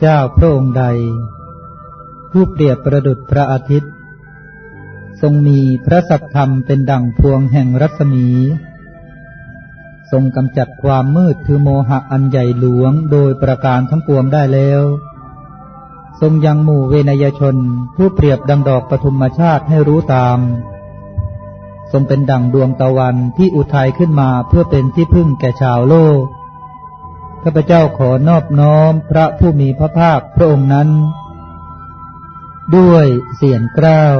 เจ้าพระองค์ใด ผู้เปรียบประดุจพระอาทิตย์ ทรงมีพระสัทธรรมเป็นดั่งพวงแห่งรัศมี ทรงกำจัดความมืดคือโมหะอันใหญ่หลวงโดยประการทั้งปวงได้แล้ว ทรงยังหมู่เวนยชน ผู้เปรียบดังดอกปฐุมชาติให้รู้ตาม ทรงเป็นดั่งดวงตะวันที่อุทัยขึ้นมาเพื่อเป็นที่พึ่งแก่ชาวโลก ข้าพเจ้าขอนอบน้อมพระผู้มีพระภาคพระองค์นั้น ด้วยเสียงกล้าว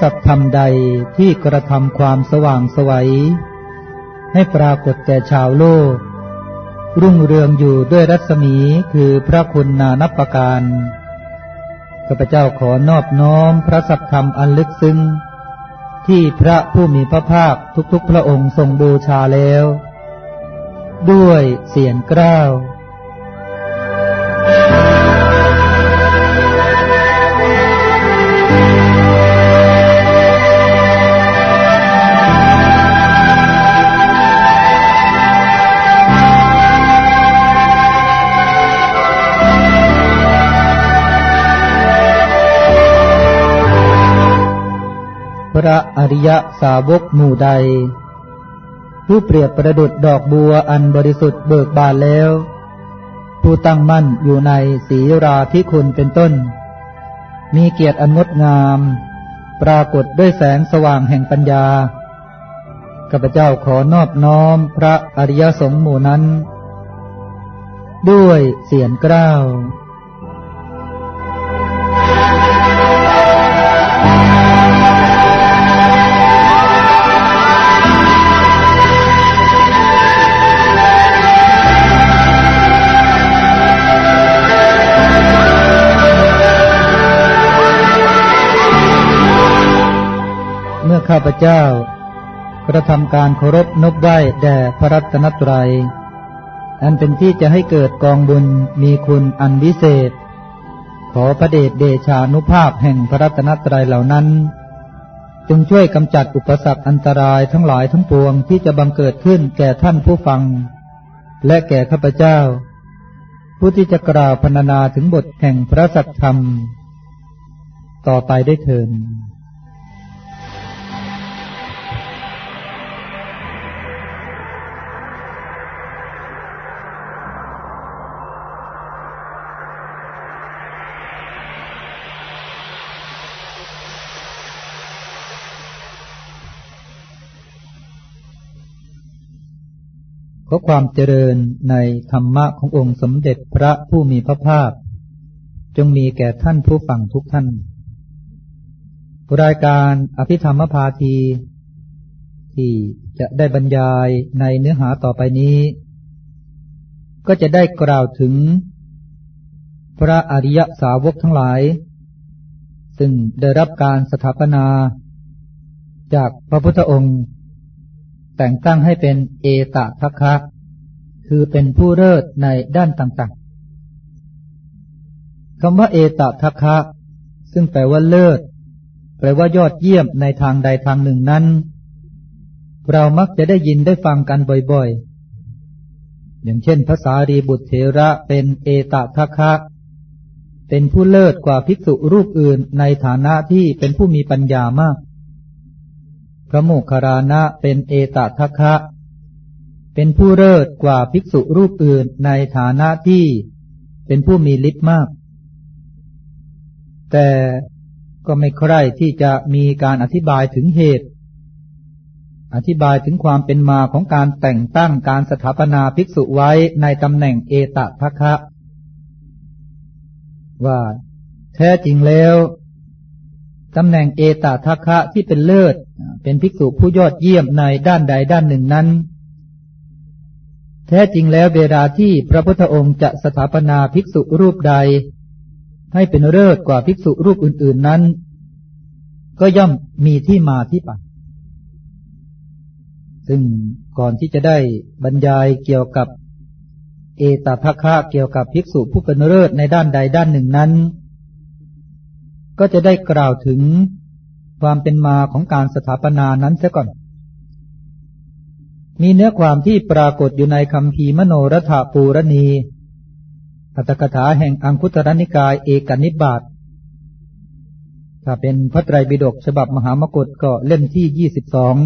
สัตธรรมใดที่กระทำความสว่างสวัย ให้ปรากฏแก่ชาวโลก รุ่งเรืองอยู่ด้วยรัศมีคือพระคุณนานับประการข้าพเจ้าขอนอบน้อมพระสัตธรรมอันลึกซึ้งที่พระผู้มีพระภาคทุกๆพระองค์ทรงบูชาแล้ว ด้วยเสียงกล้าว ระอริยสาวกหมู่ใด ผู้เปรียบประดุดดอกบัวอันบริสุทธิ์เบิกบานแล้ว ผู้ตั้งมั่นอยู่ในศีราธิคุณเป็นต้น มีเกียรติอันงดงาม ปรากฏด้วยแสงสว่างแห่งปัญญาข้าพเจ้าขอนอบน้อมพระอริยสงฆ์หมู่นั้น ด้วยเสียงกล้าว ข้าพเจ้ากระทำการเคารพนบไหว้แด่พระรัตนตรัย อันเป็นที่จะให้เกิดกองบุญมีคุณอันวิเศษ ขอพระเดชเดชานุภาพแห่งพระรัตนตรัยเหล่านั้น จงช่วยกำจัดอุปสรรคอันตรายทั้งหลายทั้งปวงที่จะบังเกิดขึ้นแก่ท่านผู้ฟัง และแก่ข้าพเจ้า ผู้ที่จะกล่าวพรรณนาถึงบทแห่งพระสัจธรรม ต่อไปได้เถิด ขอความเจริญในธรรมะขององค์สมเด็จพระผู้มีพระภาค จงมีแก่ท่านผู้ฟังทุกท่าน รายการอภิธรรมภาที ที่จะได้บรรยายในเนื้อหาต่อไปนี้ ก็จะได้กล่าวถึง พระอริยสาวกทั้งหลาย ซึ่งได้รับการสถาปนา จากพระพุทธองค์ แต่งตั้งให้เป็นเอตทัคคะคือเป็นผู้เลิศในด้านต่างๆคำว่าเอตทัคคะซึ่งแปลว่าเลิศแปลว่ายอดเยี่ยมในทางใดทางหนึ่งนั้น เรามักจะได้ยินได้ฟังกันบ่อยๆ อย่างเช่นภาษารีบุตรเถระเป็นเอตทัคคะเป็นผู้เลิศกว่าภิกษุรูปอื่นในฐานะที่เป็นผู้มีปัญญามาก ระโมคคารานะเป็นเอตทัคคะ เป็นผู้เลิศกว่าภิกษุรูปอื่นในฐานะที่เป็นผู้มีฤทธิ์มาก แต่ก็ไม่ใคร่ที่จะมีการอธิบายถึงเหตุ อธิบายถึงความเป็นมาของการแต่งตั้งการสถาปนาภิกษุไว้ในตำแหน่งเอตทัคคะ ว่าแท้จริงแล้ว ตำแหน่งเอตาทัคคะที่เป็นเลิศ เป็นภิกษุผู้ยอดเยี่ยมในด้านใดด้านหนึ่งนั้น แท้จริงแล้วเวลาที่พระพุทธองค์จะสถาปนาภิกษุรูปใด ให้เป็นเลิศกว่าภิกษุรูปอื่น ๆนั้น ก็ย่อมมีที่มาที่ไปซึ่งก่อนที่จะได้บรรยายเกี่ยวกับ เอตทัคคะเกี่ยวกับภิกษุผู้เป็นเลิศในด้านใดด้านหนึ่งนั้น ก็จะได้กล่าวถึงความเป็นมาของการสถาปนานั้นเสียก่อน มีเนื้อความที่ปรากฏอยู่ในคำพีมโนรถาปูรณีอัตถกถาแห่งอังคุตรนิกายเอกนิบาตถ้าเป็นพระไตรปิฎกฉบับมหามกุฏก็เล่มที่ยี่สิบสอง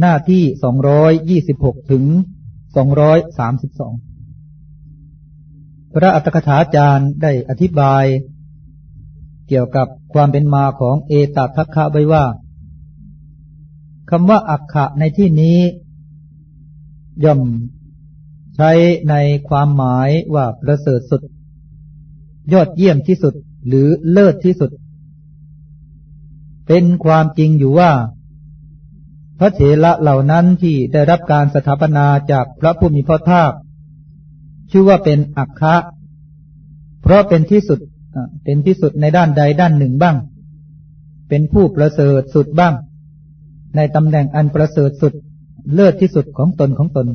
หน้าที่สองร้อยยี่สิบหกถึงสองร้อยสามสิบสองพระอัตถกถาจารย์ได้อธิบาย เกี่ยวกับความเป็นมาของเอตทัคคะไว้ว่าคำว่าอักขะในที่นี้ ย่อมใช้ในความหมายว่าประเสริฐสุด ยอดเยี่ยมที่สุดหรือเลิศที่สุด เป็นความจริงอยู่ว่า พระเถระเหล่านั้นที่ได้รับการสถาปนาจากพระผู้มีพระภาคชื่อว่าเป็นอักคะเพราะเป็นที่สุด เป็นที่สุดในด้านใดด้านหนึ่งบ้าง เป็นผู้ประเสริฐสุดบ้าง ในตำแหน่งอันประเสริฐสุดเลิศที่สุดของตนของตน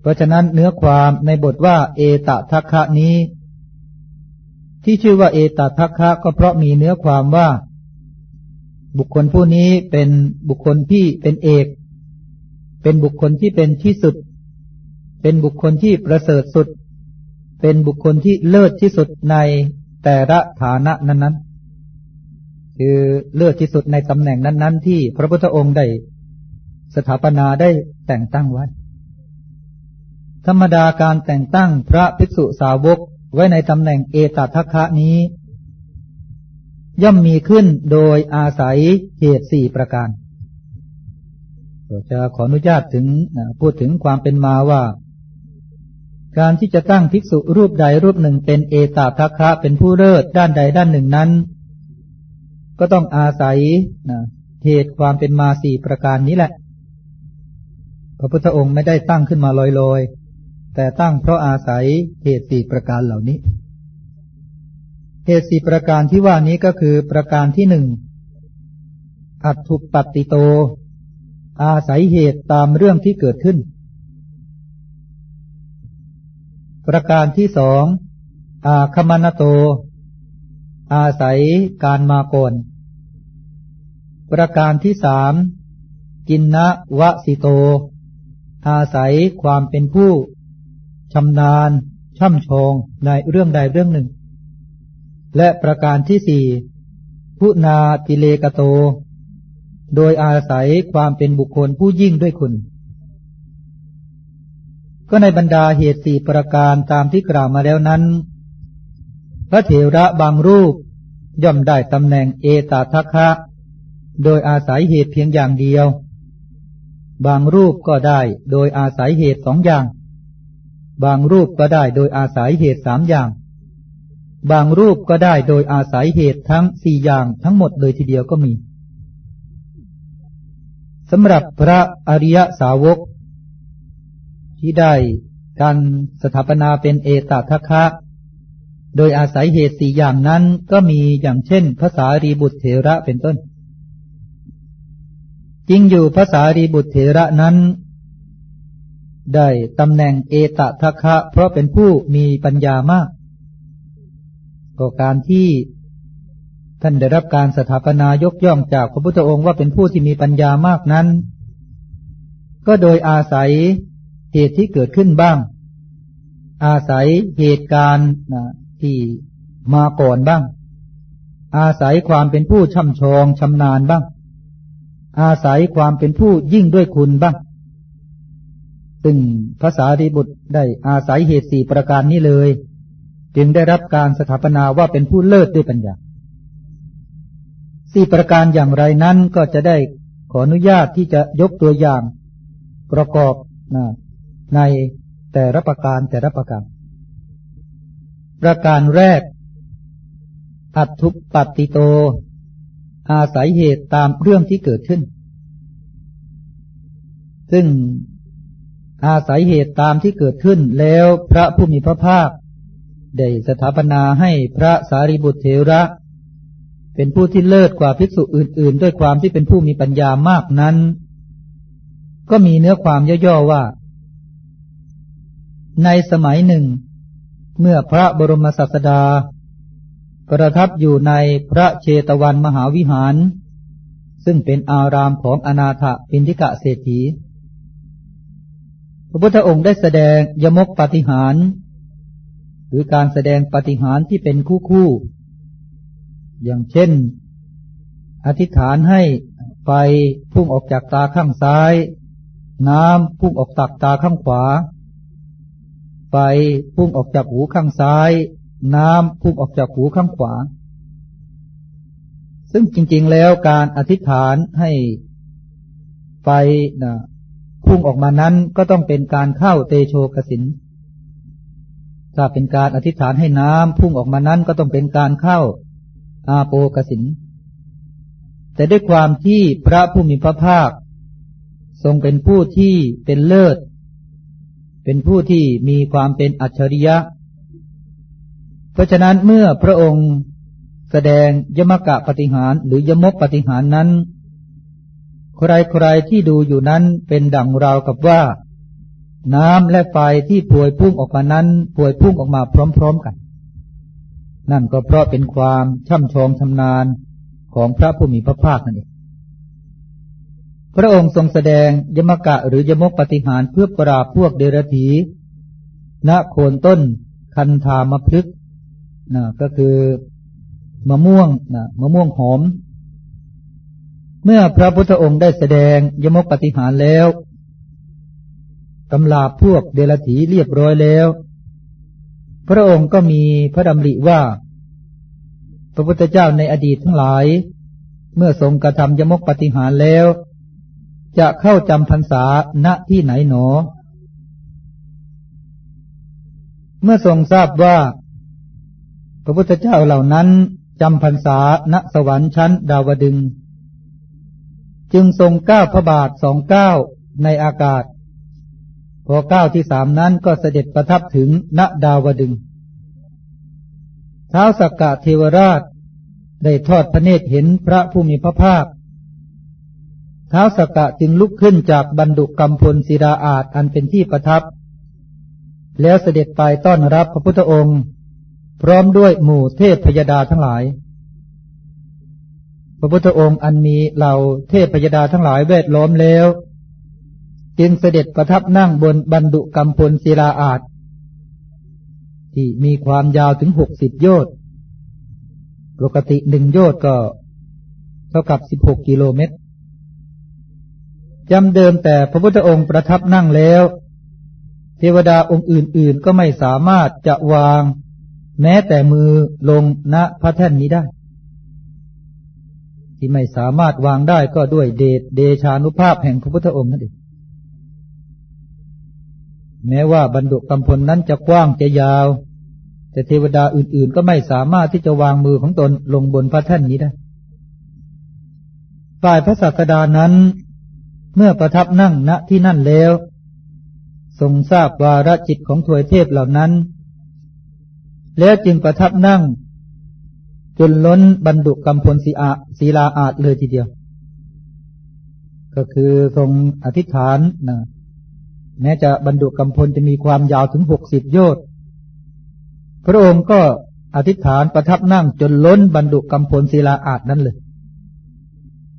เพราะฉะนั้นเนื้อความในบทว่า เอตทัคคะนี้ ที่ชื่อว่าเอตทัคคะก็เพราะมีเนื้อความว่า บุคคลผู้นี้เป็นบุคคลที่เป็นเอก เป็นบุคคลที่เป็นที่สุด เป็นบุคคลที่ประเสริฐสุด เป็นบุคคลที่เลิศที่สุดในแต่ละฐานะนั้นๆ คือเลิศที่สุดในตำแหน่งนั้น ๆ ที่พระพุทธองค์ได้สถาปนาได้แต่งตั้งไว้ ธรรมดาการแต่งตั้งพระภิกษุสาวกไว้ในตำแหน่งเอตทัคคะนี้ ย่อมมีขึ้นโดยอาศัยเหตุสี่ประการจะขออนุญาตถึงพูดถึงความเป็นมาว่า การที่จะตั้งภิกษุรูปใดรูปหนึ่งเป็นเอตาทัคะเป็นผู้เลิศด้านใดด้านหนึ่งนั้น ก็ต้องอาศัยนะเหตุความเป็นมาสี่ประการนี้แหละ พระพุทธองค์ไม่ได้ตั้งขึ้นมาลอยๆ แต่ตั้งเพราะอาศัยเหตุสี่ประการเหล่านี้ เหตุสี่ประการที่ว่านี้ก็คือประการที่หนึ่ง อัตถุปฏิโต อาศัยเหตุตามเรื่องที่เกิดขึ้น ประการที่สองอาคมนโต อาศัยการมาก่อนประการที่สามกินนะวะสิโต อาศัยความเป็นผู้ชำนาญ ช่ำชองในเรื่องใดเรื่องหนึ่ง และประการที่สี่ผู้นาติเลกโต โดยอาศัยความเป็นบุคคลผู้ยิ่งด้วยคุณ ก็ในบรรดาเหตุสี่ประการตามที่กล่าวมาแล้วนั้น พระเถระบางรูปย่อมได้ตำแหน่งเอตทัคคะ โดยอาศัยเหตุเพียงอย่างเดียว บางรูปก็ได้โดยอาศัยเหตุสองอย่าง บางรูปก็ได้โดยอาศัยเหตุสามอย่าง บางรูปก็ได้โดยอาศัยเหตุทั้งสี่อย่างทั้งหมดเลยทีเดียวก็มีสำหรับพระอริยสาวก ที่ได้การสถาปนาเป็นเอตทัคคะโดยอาศัยเหตุสี่อย่างนั้นก็มีอย่างเช่นภาษารีบุตรเถระเป็นต้น จริงอยู่ภาษารีบุตรเถระนั้น ได้ตำแหน่งเอตทัคคะ เพราะเป็นผู้มีปัญญามาก ก็การที่ท่านได้รับการสถาปนายกย่องจากพระพุทธองค์ว่าเป็นผู้ที่มีปัญญามากนั้น ก็โดยอาศัย เหตุที่เกิดขึ้นบ้าง อาศัยเหตุการณ์ที่มาก่อนบ้าง อาศัยความเป็นผู้ช่ำชองชำนาญบ้าง อาศัยความเป็นผู้ยิ่งด้วยคุณบ้าง ซึ่งภาษารีบุตรได้อาศัยเหตุสี่ประการนี้เลย จึงได้รับการสถาปนาว่าเป็นผู้เลิศด้วยปัญญาสี่ประการอย่างไรนั้นก็จะได้ขออนุญาตที่จะยกตัวอย่าง ประกอบนะ ในแต่ละประการแต่ละประการ ประการแรก อัตถุปฏิโต อาศัยเหตุตามเรื่องที่เกิดขึ้น ซึ่งอาศัยเหตุตามที่เกิดขึ้นแล้วพระผู้มีพระภาค ได้สถาปนาให้พระสารีบุตรเถระ เป็นผู้ที่เลิศกว่าภิกษุอื่น ๆ ด้วยความที่เป็นผู้มีปัญญามากนั้น ก็มีเนื้อความย่อ ๆ ว่า ในสมัยหนึ่ง เมื่อพระบรมศาสดา ประทับอยู่ในพระเชตวันมหาวิหาร ซึ่งเป็นอารามของอนาถปินทิกะเศรษฐี พระพุทธองค์ได้แสดงยมกปฏิหารหรือการแสดงปฏิหารที่เป็นคู่คู่ อย่างเช่น อธิษฐานให้ไฟพุ่งออกจากตาข้างซ้าย น้ำพุ่งออกจากตาข้างขวา ไฟพุ่งออกจากหูข้างซ้าย น้ำพุ่งออกจากหูข้างขวา ซึ่งจริง ๆ แล้วการอธิษฐานให้ไฟนะพุ่งออกมานั้นก็ต้องเป็นการเข้าเตโชกสินถ้าเป็นการอธิษฐานให้น้ำพุ่งออกมานั้นก็ต้องเป็นการเข้าอาโปกสินแต่ด้วยความที่พระผู้มีพระภาค ทรงเป็นผู้ที่เป็นเลิศ เป็นผู้ที่มีความเป็นอัจฉริยะ เพราะฉะนั้นเมื่อพระองค์แสดงยมกะปฏิหารหรือยมกปฏิหารนั้น ใครๆที่ดูอยู่นั้นเป็นดังราวกับว่า น้ำและไฟที่พวยพุ่งออกมานั้นพวยพุ่งออกมาพร้อมๆกัน นั่นก็เพราะเป็นความช่ำชองชำนาญของพระผู้มีพระภาคนั่นเอง พระองค์ทรงแสดงยมกะหรือยมกปฏิหารเพื่อปราบพวกเดรธีณโคนต้นคันธามพฤกนะก็คือมะม่วงนะมะม่วงหอม เมื่อพระพุทธองค์ได้แสดงยมกปฏิหารแล้วกำลาพวกเดลถีเรียบร้อยแล้ว พระองค์ก็มีพระดำริว่า พระพุทธเจ้าในอดีตทั้งหลาย เมื่อทรงกระทำยมกปฏิหารแล้ว จะเข้าจำพรรษาณที่ไหนหนอ เมื่อทรงทราบว่า พระพุทธเจ้าเหล่านั้นจำพรรษาณสวรรค์ชั้นดาวดึง จึงทรงก้าวพระบาทสองก้าวในอากาศ พอก้าวที่สามนั้นก็เสด็จประทับถึงณดาวดึงเท้าสักกะเทวราชได้ทอดพระเนตรเห็นพระผู้มีพระภาค ท้าวสกกะจึงลุกขึ้นจากบรรดุกรรมพลศิราอาจอันเป็นที่ประทับ แล้วเสด็จไปต้อนรับพระพุทธองค์ พร้อมด้วยหมู่เทพพยดาทั้งหลาย พระพุทธองค์อันมีเหล่าเทพพยดาทั้งหลายแวดล้อมแล้ว จึงเสด็จประทับนั่งบนบรรดุกรรมพลศิลาอาจที่มีความยาวถึงหกสิบโยชน์ปกติหนึ่งโยชน์ก็ เท่ากับสิบหกกิโลเมตร จำเดิมแต่พระพุทธองค์ประทับนั่งแล้ว เทวดาองค์อื่น ๆ ก็ไม่สามารถจะวาง แม้แต่มือลงณพระแท่นนี้ได้ ที่ไม่สามารถวางได้ก็ด้วยเดชเดชานุภาพแห่งพระพุทธองค์นั่นเองแม้ว่าบรรดุกำพลนั้นจะกว้างจะยาว แต่เทวดาอื่น ๆ ก็ไม่สามารถที่จะวางมือของตนลงบนพระแท่นนี้ได้ฝ่ายพระศาสดานั้น เมื่อประทับนั่งณที่นั่นแล้ว ทรงทราบวาระจิตของถวยเทพเหล่านั้น แล้วจึงประทับนั่ง จนล้นบรรดุกำพลศีอาศีลาอาจเลยทีเดียว ก็คือทรงอธิษฐานนะแม้จะบรรดุกำพลจะมีความยาวถึงหกสิบโยชน์พระองค์ก็อธิษฐานประทับนั่งจนล้นบรรดุกำพลศีลาอาจนั้นเลย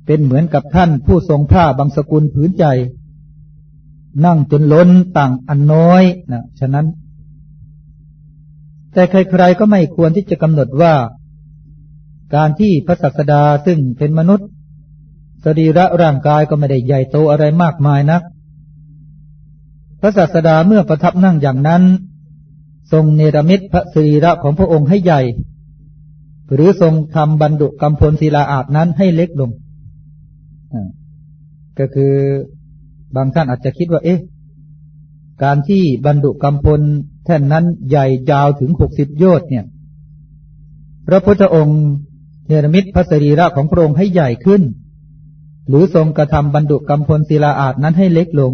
เป็นเหมือนกับท่านผู้ทรงผ้าบางสกุลผืนใจ นั่งจนล้นต่างอันน้อยนะฉะนั้น แต่ใครๆก็ไม่ควรที่จะกำหนดว่า การที่พระศัสดาซึ่งเป็นมนุษย์สรีระร่างกายก็ไม่ได้ใหญ่โตอะไรมากมายนัก พระศัสดาเมื่อประทับนั่งอย่างนั้น ทรงเนรมิตพระสรีระของพระองค์ให้ใหญ่ หรือทรงทำบรรดุกำพลศิลาอาบนั้นให้เล็กลง ก็คือบางท่านอาจจะคิดว่า เอ๊ะ การที่บรรดุกำพลแท่นนั้นใหญ่ยาวถึงหกสิบโยชน์เนี่ย พระพุทธองค์เนรมิตพระสรีระของพระองค์ให้ใหญ่ขึ้น หรือทรงกระทำบรรดุกรรมพลศิลาอาจนั้นให้เล็กลง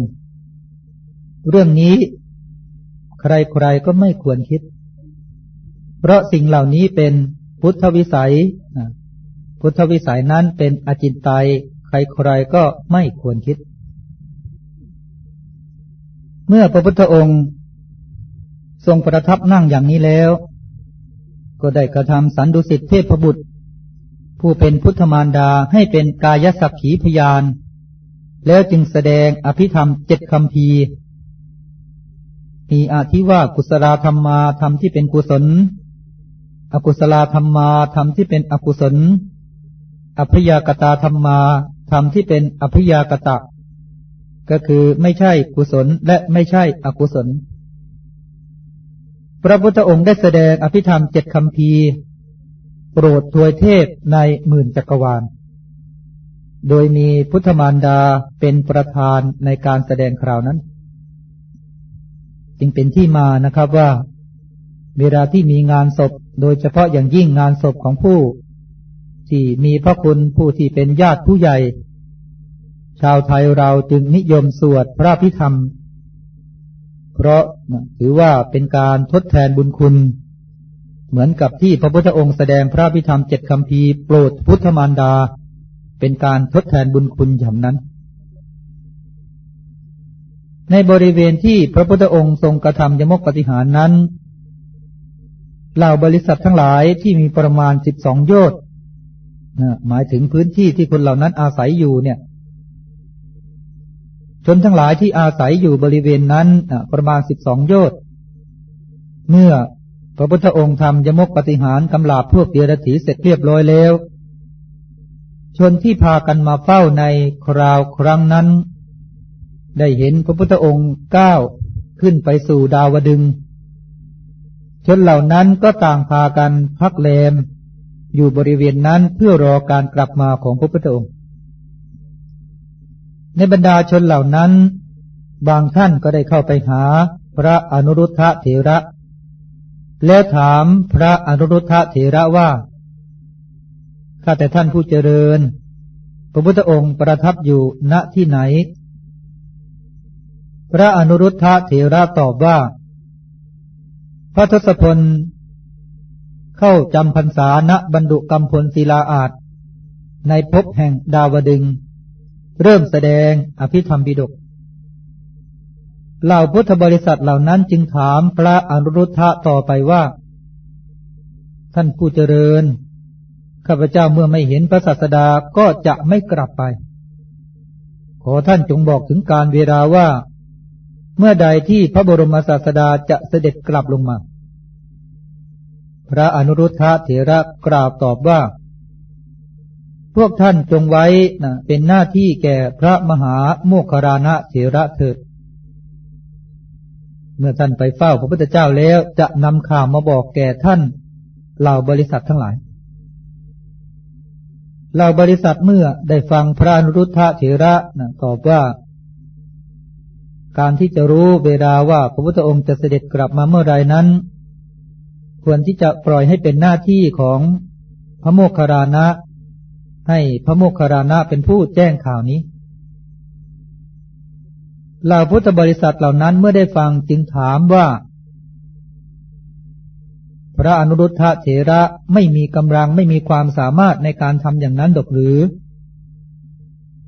เรื่องนี้ ใครๆก็ไม่ควรคิด เพราะสิ่งเหล่านี้เป็นพุทธวิสัย พุทธวิสัยนั้นเป็นอจินไตย ใครๆก็ไม่ควรคิด เมื่อพระพุทธองค์ทรงประทับนั่งอย่างนี้แล้ว ก็ได้กระทำสันดุสิตเทพบุตร ผู้เป็นพุทธมารดาให้เป็นกายสักขีพยาน แล้วจึงแสดงอภิธรรมเจ็ดคำพีมีอาทิว่ากุศลธรรมาธรรมที่เป็นกุศล อกุศลธรรมาธรรมที่เป็นอกุศลอภิยากตาธรรมา ธรรมที่เป็นอภิยากตะ ก็คือไม่ใช่กุศลและไม่ใช่อกุศล พระพุทธองค์ได้แสดงอภิธรรมเจ็ดคำพีโปรดทวยเทพในหมื่นจักรวาล โดยมีพุทธมารดาเป็นประธานในการแสดงคราวนั้น จึงเป็นที่มานะครับว่า เวลาที่มีงานศพ โดยเฉพาะอย่างยิ่งงานศพของผู้ ที่มีพระคุณผู้ที่เป็นญาติผู้ใหญ่ ชาวไทยเราจึงนิยมสวดพระพิธรรม เพราะถือว่าเป็นการทดแทนบุญคุณ เหมือนกับที่พระพุทธองค์แสดงพระพิธรรมเจ็ดคำพีโปรดพุทธมารดา เป็นการทดแทนบุญคุณอย่างนั้น ในบริเวณที่พระพุทธองค์ทรงกระทำยมกปฏิหารนั้นเหล่าบริษัททั้งหลายที่มีประมาณสิบสองโยชน์ หมายถึงพื้นที่ที่คนเหล่านั้นอาศัยอยู่เนี่ย ชนทั้งหลายที่อาศัยอยู่บริเวณนั้นประมาณสิบสองโยชน์เมื่อพระพุทธองค์ทำยมกปฏิหารกำลาบพวกเดียรถีเสร็จเรียบร้อยแล้ว ชนที่พากันมาเฝ้าในคราวครั้งนั้น ได้เห็นพระพุทธองค์ก้าวขึ้นไปสู่ดาวดึง ชนเหล่านั้นก็ต่างพากันพักแรม อยู่บริเวณนั้นเพื่อรอการกลับมาของพระพุทธองค์ ในบรรดาชนเหล่านั้น บางท่านก็ได้เข้าไปหาพระอนุรุทธะเถระ แล้วถามพระอนุรุทธะเถระว่า ข้าแต่ท่านผู้เจริญ พระพุทธองค์ประทับอยู่ณที่ไหน พระอนุรุทธะเถระตอบว่า พระทศพล เข้าจำพรรษาณบรรดุกรรมพลศิลาอาจ ในภพแห่งดาวดึง เริ่มแสดงอภิธรรมบิดกเหล่าพุทธบริษัทเหล่านั้นจึงถามพระอนุรุทธะต่อไปว่า ท่านผู้เจริญ ข้าพเจ้าเมื่อไม่เห็นพระศาสดาก็จะไม่กลับไป ขอท่านจงบอกถึงการเวลาว่า เมื่อใดที่พระบรมศาสดาจะเสด็จกลับลงมา พระอนุรุทธะเถระกราบตอบว่า พวกท่านจงไว้นะเป็นหน้าที่แก่พระมหาโมคคารานะเถระเถิด เมื่อท่านไปเฝ้าพระพุทธเจ้าแล้วจะนำข่าวมาบอกแก่ท่านเหล่าบริษัททั้งหลายเหล่าบริษัทเมื่อได้ฟังพระอนุรุทธะเถระนะตอบว่า การที่จะรู้เวลาว่าพระพุทธองค์จะเสด็จกลับมาเมื่อไรนั้น ควรที่จะปล่อยให้เป็นหน้าที่ของพระโมคคารานะ ให้พระโมคคารานะเป็นผู้แจ้งข่าวนี้เหล่าพุทธบริษัทเหล่านั้นเมื่อได้ฟังจึงถามว่า พระอนุรุทธะเถระไม่มีกำลังไม่มีความสามารถในการทำอย่างนั้นดอกหรือ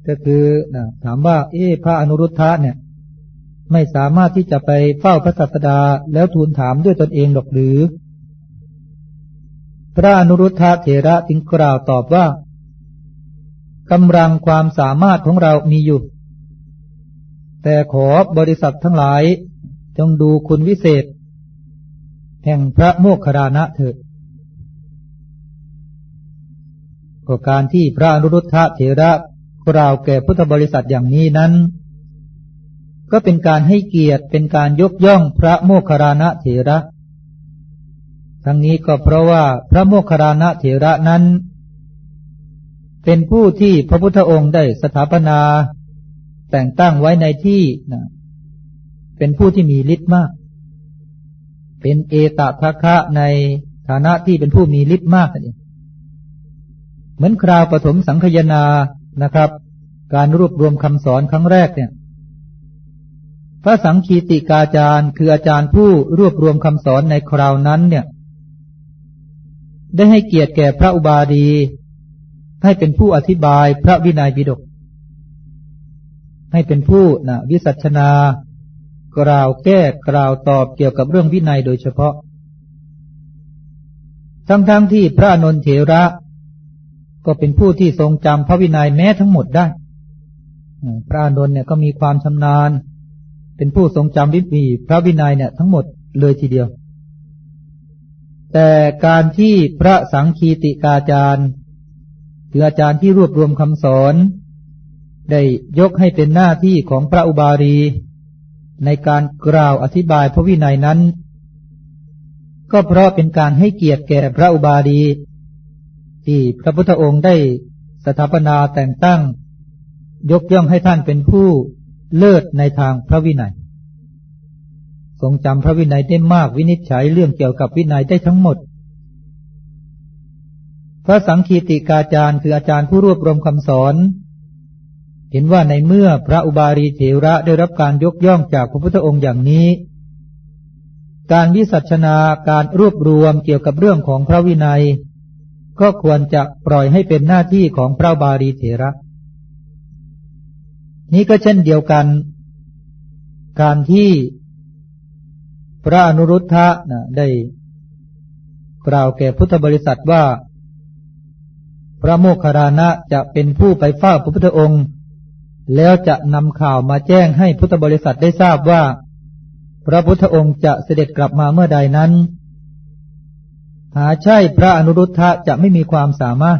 ก็คือถามว่า เอ๊พระอนุรุทธะเนี่ย ไม่สามารถที่จะไปเฝ้าพระสัสดาแล้วทูลถามด้วยตนเองดอกหรือ พระอนุรุทธะเถระจึงกล่าวตอบว่ากำลังความสามารถของเรามีอยู่ แต่ขอบริษัททั้งหลายจงดูคุณวิเศษ แห่งพระโมคคารานะเถิดก็การที่พระอนุรุทธะเถระกล่าวแก่พุทธบริษัทอย่างนี้นั้น ก็เป็นการให้เกียรติเป็นการยกย่องพระโมคคารานะเถระ ทั้งนี้ก็เพราะว่าพระโมคคัลลานะเถระนั้น เป็นผู้ที่พระพุทธองค์ได้สถาปนา แต่งตั้งไว้ในที่นะเป็นผู้ที่มีฤทธิ์มาก เป็นเอตทะคะในฐานะที่เป็นผู้มีฤทธิ์มากนี่เหมือนคราวปฐมสังคยนานะครับ การรวบรวมคำสอนครั้งแรกเนี่ยพพระสังคีติกาจารย์ คืออาจารย์ผู้รวบรวมคำสอนในคราวนั้นเนี่ย ได้ให้เกียรติแก่พระอุบาลีให้เป็นผู้อธิบายพระวินัยบิดก ให้เป็นผู้นะวิสัชนากล่าวแก้กล่าวตอบเกี่ยวกับเรื่องวินัยโดยเฉพาะ ทั้งๆทที่พระนนเถระ ก็เป็นผู้ที่ทรงจำพระวินัยแม้ทั้งหมดได้ พระนนเนี่ยก็มีความชำนาญ เป็นผู้ทรงจำวิปีพระวินัยเนี่ยทั้งหมดเลยทีเดียว แต่การที่พระสังคีติกาจารย์คืออาจารย์ที่รวบรวมคำสอน ได้ยกให้เป็นหน้าที่ของพระอุบาลีในการกล่าวอธิบายพระวินัยนั้น ก็เพราะเป็นการให้เกียรติแก่พระอุบาลีที่พระพุทธองค์ได้สถาปนาแต่งตั้ง ยกย่องให้ท่านเป็นผู้เลิศในทางพระวินัย ทรงจำพระวินัยได้มากวินิจฉัยเรื่องเกี่ยวกับวินัยได้ทั้งหมด พระสังคีติกาจารย์คืออาจารย์ผู้รวบรวมคำสอน เห็นว่าในเมื่อพระอุบาลีเถระได้รับการยกย่องจากพระพุทธองค์อย่างนี้ การวิสัชนาการรวบรวมเกี่ยวกับเรื่องของพระวินัย ก็ควรจะปล่อยให้เป็นหน้าที่ของพระบาลีเถระ นี้ก็เช่นเดียวกัน การที่ พระอนุรุทธะนะได้กล่าวแก่พุทธบริษัทว่า พระโมคคารณะจะเป็นผู้ไปเฝ้าพระพุทธองค์ แล้วจะนำข่าวมาแจ้งให้พุทธบริษัทได้ทราบว่า พระพุทธองค์จะเสด็จกลับมาเมื่อใดนั้น หาใช่พระอนุรุทธะจะไม่มีความสามารถ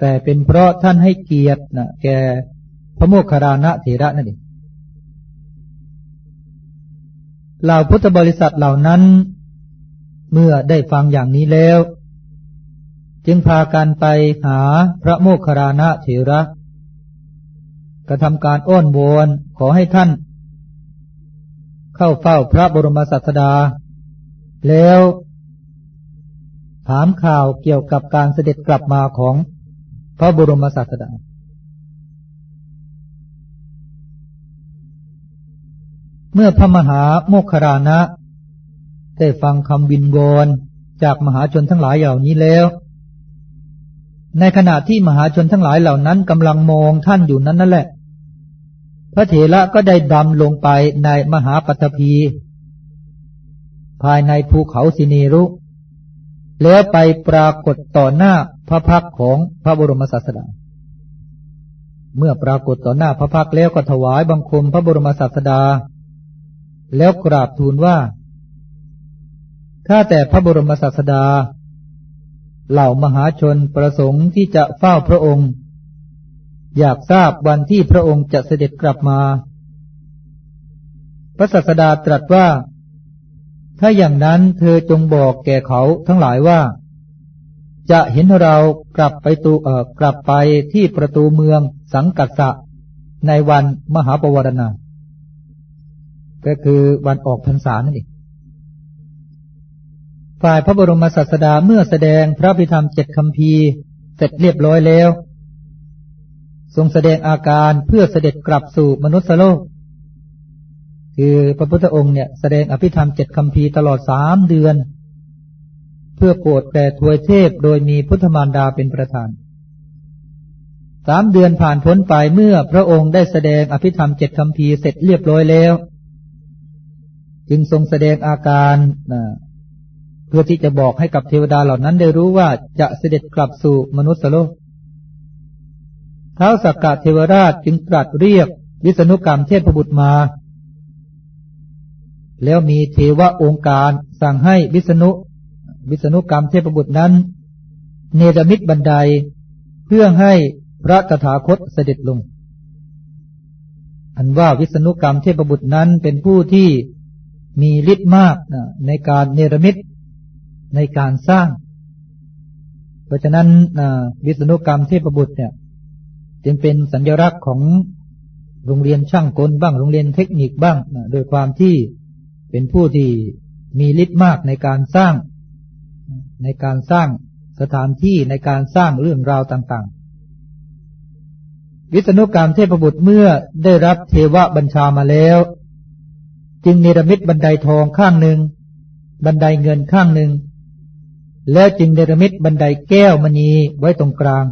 แต่เป็นเพราะท่านให้เกียรตินะแก่พระโมคคารานะเถระนั่นเอง เหล่าพุทธบริษัทเหล่านั้น เมื่อได้ฟังอย่างนี้แล้ว จึงพากันไปหาพระโมคคารานะเถระกระทำการอ้อนวอนขอให้ท่าน เข้าเฝ้าพระบรมศาสดา แล้ว ถามข่าวเกี่ยวกับการเสด็จกลับมาของพระบรมศาสดา เมื่อพระมหาโมคคารานะได้ฟังคำวินวอนจากมหาชนทั้งหลายเหล่านี้แล้ว ในขณะที่มหาชนทั้งหลายเหล่านั้นกำลังมองท่านอยู่นั้นนั่นแหละ พระเถระก็ได้ดำลงไปในมหาปัตภีภายในภูเขาสินีรุ แล้วไปปรากฏต่อหน้าพระพักของพระบรมศาสดา เมื่อปรากฏต่อหน้าพระพักแล้วก็ถวายบังคมพระบรมศาสดา แล้วกราบทูลว่า ถ้าแต่พระบรมศาสดา เหล่ามหาชนประสงค์ที่จะเฝ้าพระองค์ อยากทราบวันที่พระองค์จะเสด็จกลับมา พระศาสดาตรัสว่า ถ้าอย่างนั้นเธอจงบอกแก่เขาทั้งหลายว่า จะเห็นเรากลับไปตูเอ่อกลับไปที่ประตูเมืองสังกัสสะในวันมหาปวารณา ก็คือวันออกพรรษานั่นเองฝ่ายพระบรมศาสดาเมื่อแสดงพระพิธรรมเจ็ดคำพีเสร็จเรียบร้อยแล้ว ทรงแสดงอาการเพื่อเสด็จกลับสู่มนุษยโลก คือพระพุทธองค์เนี่ยแสดงอภิธรรมเจ็ดคำพีตลอดสามเดือน เพื่อโปรดแก่ทวยเทพโดยมีพุทธมารดาเป็นประธานสามเดือนผ่านพ้นไปเมื่อพระองค์ได้แสดงอภิธรรมเจ็ดคำพีเสร็จเรียบร้อยแล้ว จึงทรงแสดงอาการนะเพื่อที่จะบอกให้กับเทวดาเหล่านั้นได้รู้ว่าจะเสด็จกลับสู่มนุษย์โลกท้าวสักกะเทวราชจึงตรัสเรียกวิษณุกรรมเทพบุตรมา แล้วมีเทวะองค์การสั่งให้วิษณุ วิษณุกรรมเทพบุตรนั้น เนรมิตบันไดเพื่อให้พระตถาคตเสด็จลง อันว่าวิษณุกรรมเทพบุตรนั้นเป็นผู้ที่ มีฤทธิ์มากในการเนรมิตในการสร้าง เพราะฉะนั้นวิศนุกรรมเทพบุตรเนี่ย จึงเป็นสัญลักษณ์ของโรงเรียนช่างกลบ้างโรงเรียนเทคนิคบ้างโดยความที่เป็นผู้ที่มีฤทธิ์มากในการสร้าง ในการสร้างสถานที่ในการสร้างเรื่องราวต่างๆ วิษณุกรรมเทพบุตรเมื่อได้รับเทวบัญชามาแล้ว จึงเนรมิตบันไดทองข้างหนึ่ง บันไดเงินข้างหนึ่ง แล้วจึงเนรมิตบันไดแก้วมณีไว้ตรงกลาง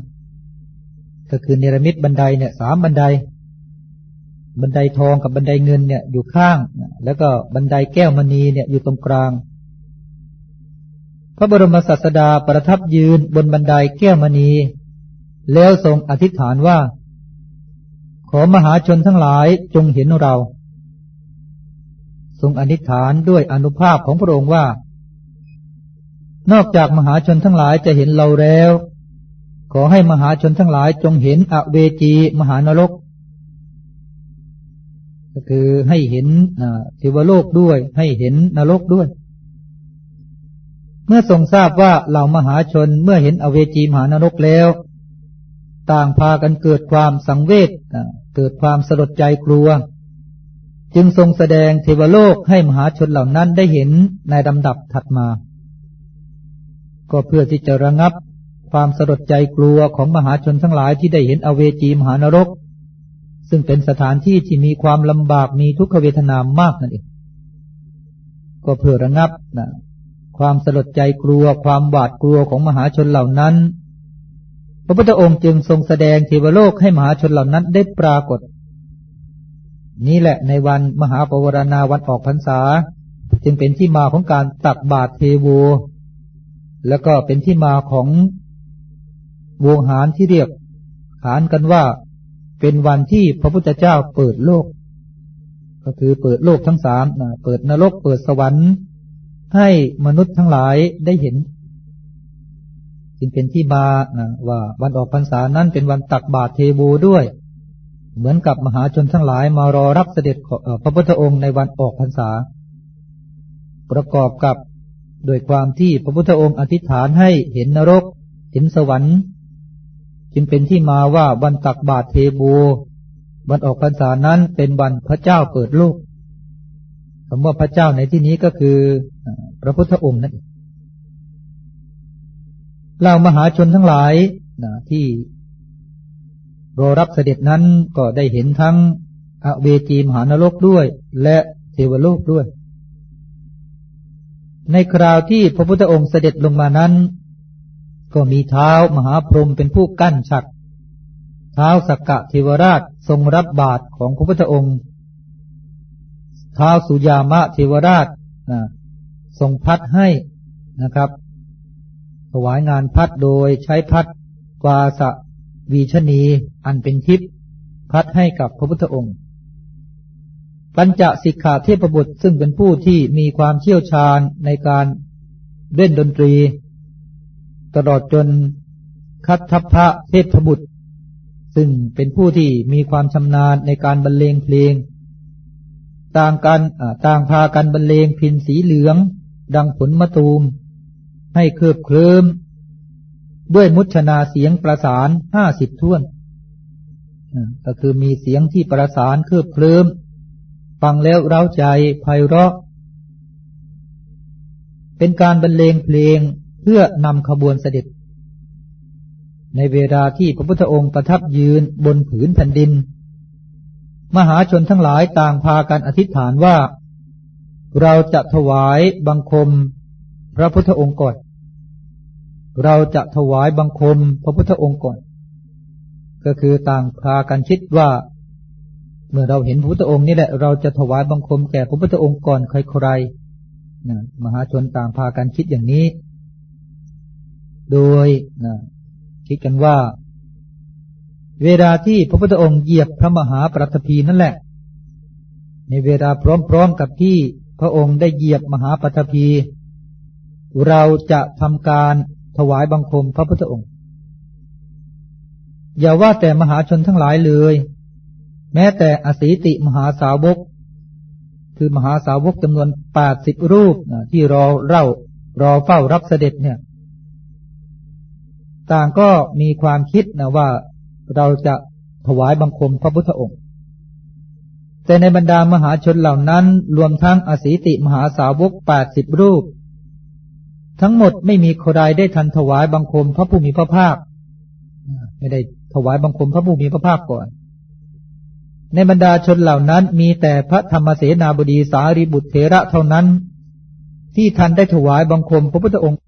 ก็คือเนรมิตบันไดเนี่ยสามบันได บันไดทองกับบันไดเงินเนี่ยอยู่ข้าง แล้วก็บันไดแก้วมณีเนี่ยอยู่ตรงกลาง พระบรมศาสดาประทับยืนบนบันไดแก้วมณี แล้วทรงอธิษฐานว่า ขอมหาชนทั้งหลายจงเห็นเรา รงอธิษฐานด้วยอนุภาพของพระองค์ว่า นอกจากมหาชนทั้งหลายจะเห็นเราแล้ว ขอให้มหาชนทั้งหลายจงเห็นอเวจีมหานรก ก็คือให้เห็นเทวโลกด้วย ให้เห็นนรกด้วย เมื่อทรงทราบว่าเหล่ามหาชนเมื่อเห็นอเวจีมหานรกแล้ว ต่างพากันเกิดความสังเวชเกิดความสลดใจกลัว จึงทรงแสดงเทวโลกให้มหาชนเหล่านั้นได้เห็นในลำดับถัดมา ก็เพื่อที่จะระงับความสลดใจกลัวของมหาชนทั้งหลายที่ได้เห็นอเวจีมหานรก ซึ่งเป็นสถานที่ที่มีความลำบากมีทุกขเวทนามากนั่นเองก็เพื่อระงับนะความสลดใจกลัวความหวาดกลัวของมหาชนเหล่านั้น พระพุทธองค์จึงทรงแสดงเทวโลกให้มหาชนเหล่านั้นได้ปรากฏ นี่แหละในวันมหาปวารณาวันออกพรรษา จึงเป็นที่มาของการตักบาตรเทโว แล้วก็เป็นที่มาของวงหารที่เรียกขานกันว่าเป็นวันที่พระพุทธเจ้าเปิดโลก ก็คือเปิดโลกทั้งสามเปิดนรกเปิดสวรรค์ ให้มนุษย์ทั้งหลายได้เห็น จึงเป็นที่มานะว่าวันออกพรรษานั้นเป็นวันตักบาตรเทบูด้วย เหมือนกับมหาชนทั้งหลายมารอรับเสด็จพระพุทธองค์ในวันออกพรรษา ประกอบกับโดยความที่พระพุทธองค์อธิษฐานให้เห็นนรก เห็นสวรรค์จึงเป็นที่มาว่าวันตักบาตรเทบูวันออกพรรษานั้นเป็นวันพระเจ้าเปิดโลกคำว่าพระเจ้าในที่นี้ก็คือพระพุทธองค์นั่นเองเหล่ามหาชนทั้งหลายที่ รอรับเสด็จนั้นก็ได้เห็นทั้งอเวจีมหานรกด้วย และเทวโลกด้วย ในคราวที่พระพุทธองค์เสด็จลงมานั้น ก็มีเท้ามหาพรหมเป็นผู้กั้นฉักเท้าสักกะเทวราชทรงรับบาตรของพระพุทธองค์ เท้าสุยามะเทวราชทรงพัดให้นะครับ ถวายงานพัดโดยใช้พัดวาสวีชนี อันเป็นทิพย์พัดให้กับพระพุทธองค์ ปัญจสิกขาเทพบุตรซึ่งเป็นผู้ที่มีความเชี่ยวชาญในการเล่นดนตรี ตลอดจนคัตทัพพระเทพบุตร ซึ่งเป็นผู้ที่มีความชำนาญในการบรรเลงเพลง ต่างกันต่างพากันบรรเลงพินสีเหลือง ดังผลมะตูม ให้เคืบเคลิมด้วยมุชนาเสียงประสานห้าสิบท่วน ก็คือมีเสียงที่ประสานเคืบคลิมฟังแล้วเร้าใจไพเราะ เป็นการบรรเลงเพลงเพื่อนำขบวนเสด็จ ในเวลาที่พระพุทธองค์ประทับยืนบนผืนแผ่นดิน มหาชนทั้งหลายต่างพากันอธิษฐานว่า เราจะถวายบังคม พระพุทธองค์ก่อน เราจะถวายบังคมพระพุทธองค์ก่อน ก็คือต่างพากันคิดว่า เมื่อเราเห็นพระพุทธองค์นี่แหละ เราจะถวายบังคมแก่พระพุทธองค์ก่อนใครๆนะมหาชนต่างพากันคิดอย่างนี้ โดยนะคิดกันว่า เวลาที่พระพุทธองค์เหยียบพระมหาปรัตภีนั่นแหละ ในเวลาพร้อมๆกับที่พระองค์ได้เหยียบมหาปฐพีเราจะทำการถวายบังคมพระพุทธองค์ อย่าว่าแต่มหาชนทั้งหลายเลย แม้แต่อสีติมหาสาวก คือมหาสาวกจำนวนแปดสิบรูปที่รอเล่ารอเฝ้ารับเสด็จเนี่ย ต่างก็มีความคิดนะว่าเราจะถวายบังคมพระพุทธองค์ แต่ในบรรดามหาชนเหล่านั้น รวมทั้งอสีติมหาสาวกแปดสิบรูป ทั้งหมดไม่มีใครได้ทันถวายบังคมพระผู้มีพระภาค ไม่ได้ ถวายบังคมพระผู้มีพระภาคก่อน ในบรรดาชนเหล่านั้นมีแต่พระธรรมเสนาบดีสารีบุตรเถระเท่านั้น ที่ท่านได้ถวายบังคมพระพุทธองค์